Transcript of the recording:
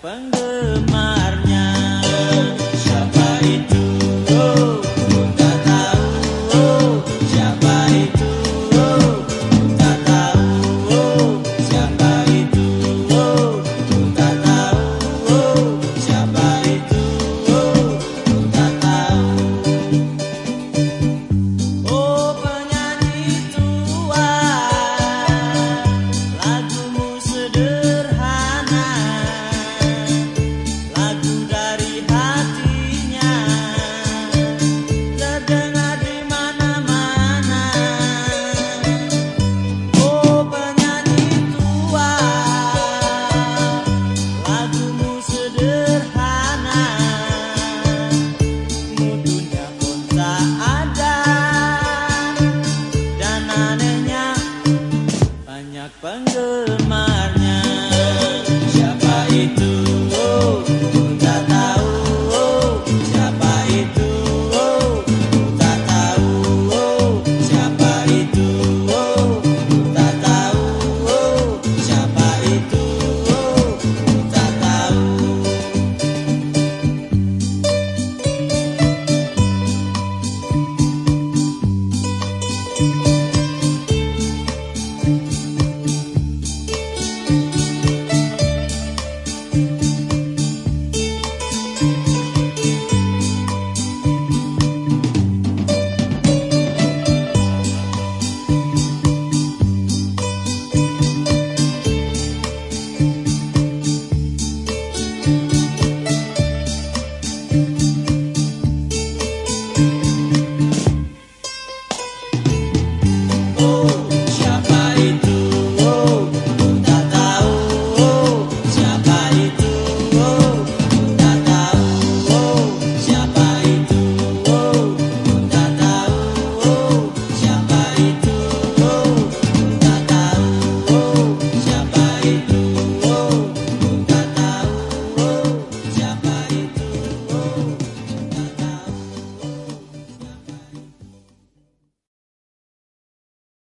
penggemarnya 换个嘛